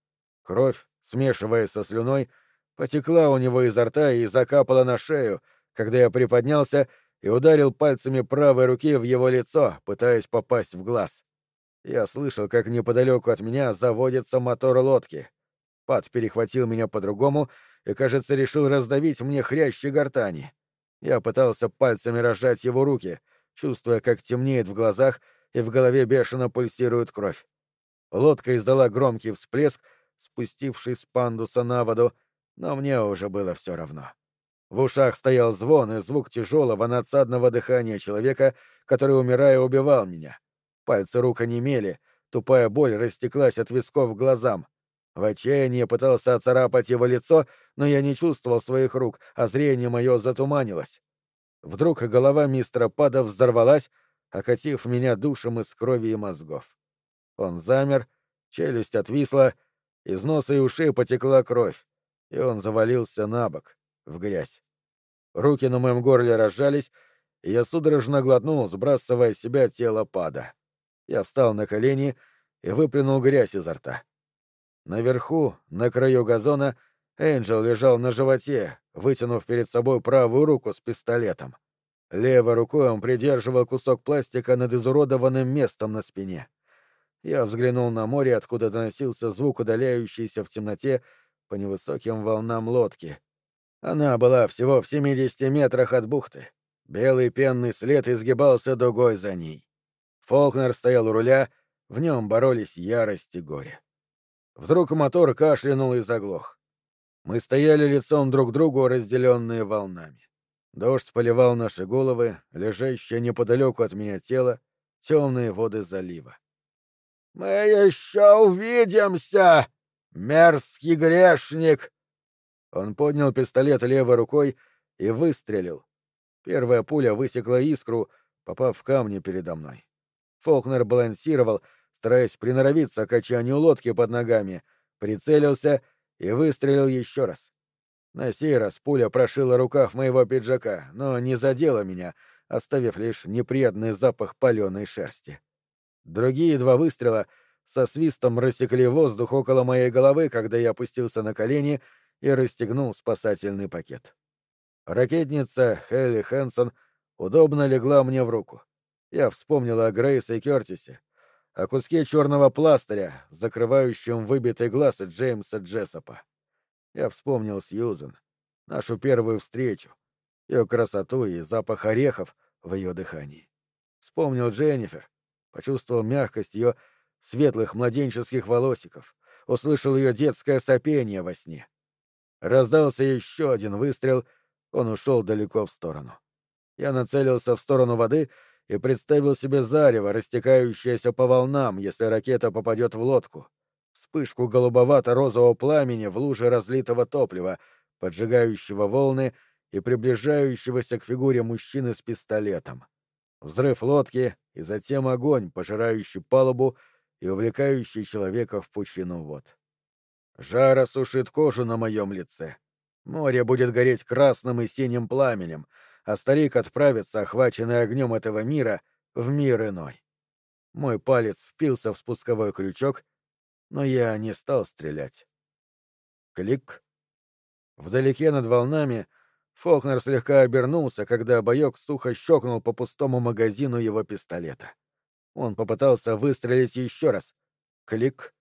Кровь, смешиваясь со слюной, потекла у него изо рта и закапала на шею, когда я приподнялся и ударил пальцами правой руки в его лицо, пытаясь попасть в глаз. Я слышал, как неподалеку от меня заводится мотор лодки. Пат перехватил меня по-другому и, кажется, решил раздавить мне хрящи гортани. Я пытался пальцами разжать его руки, чувствуя, как темнеет в глазах и в голове бешено пульсирует кровь. Лодка издала громкий всплеск, спустившись с пандуса на воду, но мне уже было все равно. В ушах стоял звон и звук тяжелого надсадного дыхания человека, который, умирая, убивал меня. Пальцы рук онемели, тупая боль растеклась от висков к глазам. В отчаянии пытался оцарапать его лицо, но я не чувствовал своих рук, а зрение мое затуманилось. Вдруг голова мистера Пада взорвалась, окатив меня душем из крови и мозгов. Он замер, челюсть отвисла, из носа и ушей потекла кровь, и он завалился на бок, в грязь. Руки на моем горле разжались, и я судорожно глотнул, сбрасывая с себя тело Пада. Я встал на колени и выплюнул грязь изо рта. Наверху, на краю газона, Энджел лежал на животе, вытянув перед собой правую руку с пистолетом. Левой рукой он придерживал кусок пластика над изуродованным местом на спине. Я взглянул на море, откуда доносился звук, удаляющийся в темноте по невысоким волнам лодки. Она была всего в 70 метрах от бухты. Белый пенный след изгибался дугой за ней. Фолкнер стоял у руля, в нем боролись ярость и горе. Вдруг мотор кашлянул и заглох. Мы стояли лицом друг к другу, разделенные волнами. Дождь поливал наши головы, лежащее неподалеку от меня тело, темные воды залива. «Мы еще увидимся, мерзкий грешник!» Он поднял пистолет левой рукой и выстрелил. Первая пуля высекла искру, попав в камни передо мной. Фолкнер балансировал, стараясь приноровиться к качанию лодки под ногами, прицелился и выстрелил еще раз. На сей раз пуля прошила рукав моего пиджака, но не задела меня, оставив лишь неприятный запах паленой шерсти. Другие два выстрела со свистом рассекли воздух около моей головы, когда я опустился на колени и расстегнул спасательный пакет. Ракетница Хелли Хэнсон удобно легла мне в руку. Я вспомнил о Грейс и Кертисе, о куске черного пластыря, закрывающем выбитый глаз Джеймса Джессопа. Я вспомнил Сьюзен, нашу первую встречу, ее красоту и запах орехов в ее дыхании. Вспомнил Дженнифер, почувствовал мягкость ее светлых младенческих волосиков, услышал ее детское сопение во сне. Раздался еще один выстрел, он ушел далеко в сторону. Я нацелился в сторону воды и представил себе зарево, растекающееся по волнам, если ракета попадет в лодку вспышку голубовато-розового пламени в луже разлитого топлива, поджигающего волны и приближающегося к фигуре мужчины с пистолетом. Взрыв лодки и затем огонь, пожирающий палубу и увлекающий человека в пучину вод. Жар осушит кожу на моем лице. Море будет гореть красным и синим пламенем, а старик отправится, охваченный огнем этого мира, в мир иной. Мой палец впился в спусковой крючок, но я не стал стрелять. Клик. Вдалеке над волнами Фолкнер слегка обернулся, когда боек сухо щелкнул по пустому магазину его пистолета. Он попытался выстрелить еще раз. Клик.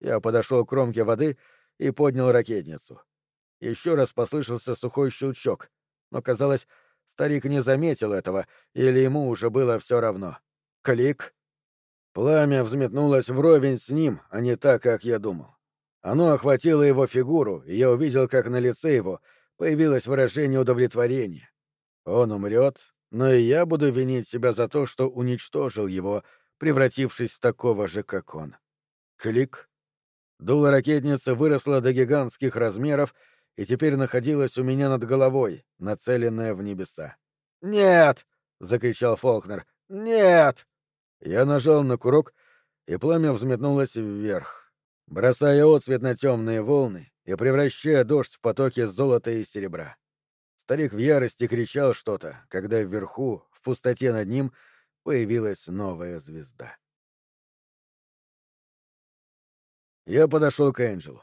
Я подошел к кромке воды и поднял ракетницу. Еще раз послышался сухой щелчок, но, казалось, старик не заметил этого, или ему уже было все равно. Клик. Пламя взметнулось вровень с ним, а не так, как я думал. Оно охватило его фигуру, и я увидел, как на лице его появилось выражение удовлетворения. Он умрет, но и я буду винить себя за то, что уничтожил его, превратившись в такого же, как он. Клик. Дуло ракетницы выросло до гигантских размеров и теперь находилось у меня над головой, нацеленное в небеса. «Нет!» — закричал Фолкнер. «Нет!» Я нажал на курок, и пламя взметнулось вверх, бросая отсвет на темные волны и превращая дождь в потоки золота и серебра. Старик в ярости кричал что-то, когда вверху, в пустоте над ним, появилась новая звезда. Я подошел к Энджелу.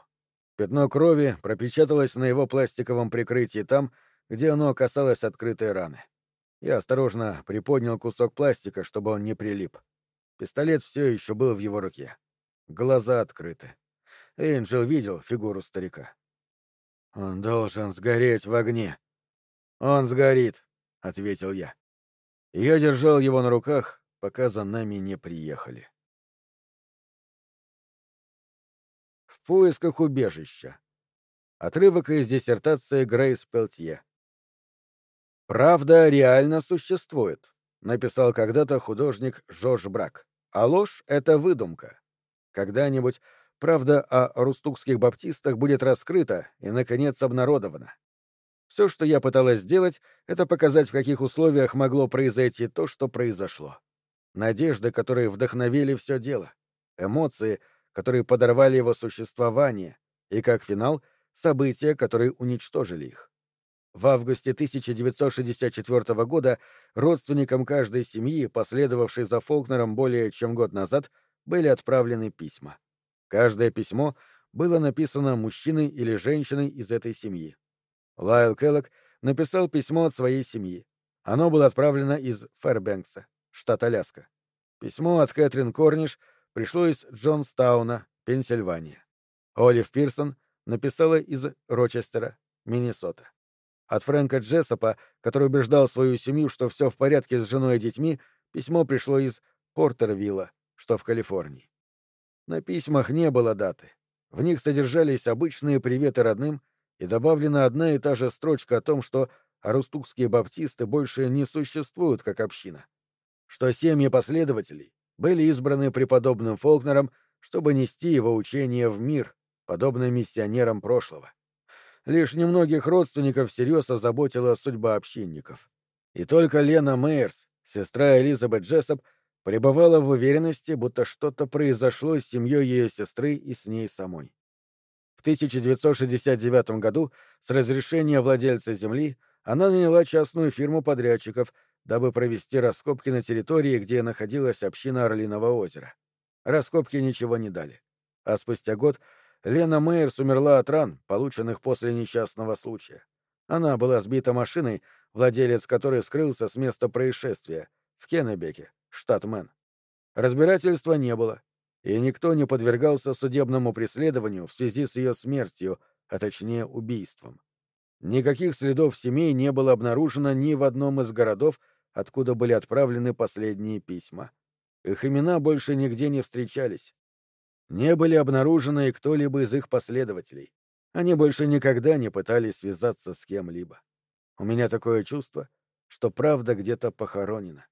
Пятно крови пропечаталось на его пластиковом прикрытии там, где оно касалось открытой раны. Я осторожно приподнял кусок пластика, чтобы он не прилип. Пистолет все еще был в его руке. Глаза открыты. Энджел видел фигуру старика. «Он должен сгореть в огне». «Он сгорит», — ответил я. Я держал его на руках, пока за нами не приехали. В поисках убежища. Отрывок из диссертации Грейс Пелтье. «Правда реально существует», — написал когда-то художник Жорж Брак. «А ложь — это выдумка. Когда-нибудь правда о рустукских баптистах будет раскрыта и, наконец, обнародована. Все, что я пыталась сделать, это показать, в каких условиях могло произойти то, что произошло. Надежды, которые вдохновили все дело. Эмоции, которые подорвали его существование. И, как финал, события, которые уничтожили их. В августе 1964 года родственникам каждой семьи, последовавшей за Фолкнером более чем год назад, были отправлены письма. Каждое письмо было написано мужчиной или женщиной из этой семьи. Лайл Келлок написал письмо от своей семьи. Оно было отправлено из Фэрбэнкса, штат Аляска. Письмо от Кэтрин Корниш пришло из Джонстауна, Пенсильвания. Олив Пирсон написала из Рочестера, Миннесота. От Фрэнка Джессопа, который убеждал свою семью, что все в порядке с женой и детьми, письмо пришло из Портервилла, что в Калифорнии. На письмах не было даты. В них содержались обычные приветы родным и добавлена одна и та же строчка о том, что арустукские баптисты больше не существуют как община, что семьи последователей были избраны преподобным Фолкнером, чтобы нести его учение в мир, подобно миссионерам прошлого. Лишь немногих родственников всерьез озаботила судьба общинников. И только Лена Мейерс, сестра Элизабет Джессоп, пребывала в уверенности, будто что-то произошло с семьей ее сестры и с ней самой. В 1969 году с разрешения владельца земли она наняла частную фирму подрядчиков, дабы провести раскопки на территории, где находилась община Орлиного озера. Раскопки ничего не дали. А спустя год Лена Мейерс умерла от ран, полученных после несчастного случая. Она была сбита машиной, владелец которой скрылся с места происшествия, в Кеннебеке, штат Мэн. Разбирательства не было, и никто не подвергался судебному преследованию в связи с ее смертью, а точнее убийством. Никаких следов семей не было обнаружено ни в одном из городов, откуда были отправлены последние письма. Их имена больше нигде не встречались. Не были обнаружены и кто-либо из их последователей. Они больше никогда не пытались связаться с кем-либо. У меня такое чувство, что правда где-то похоронена.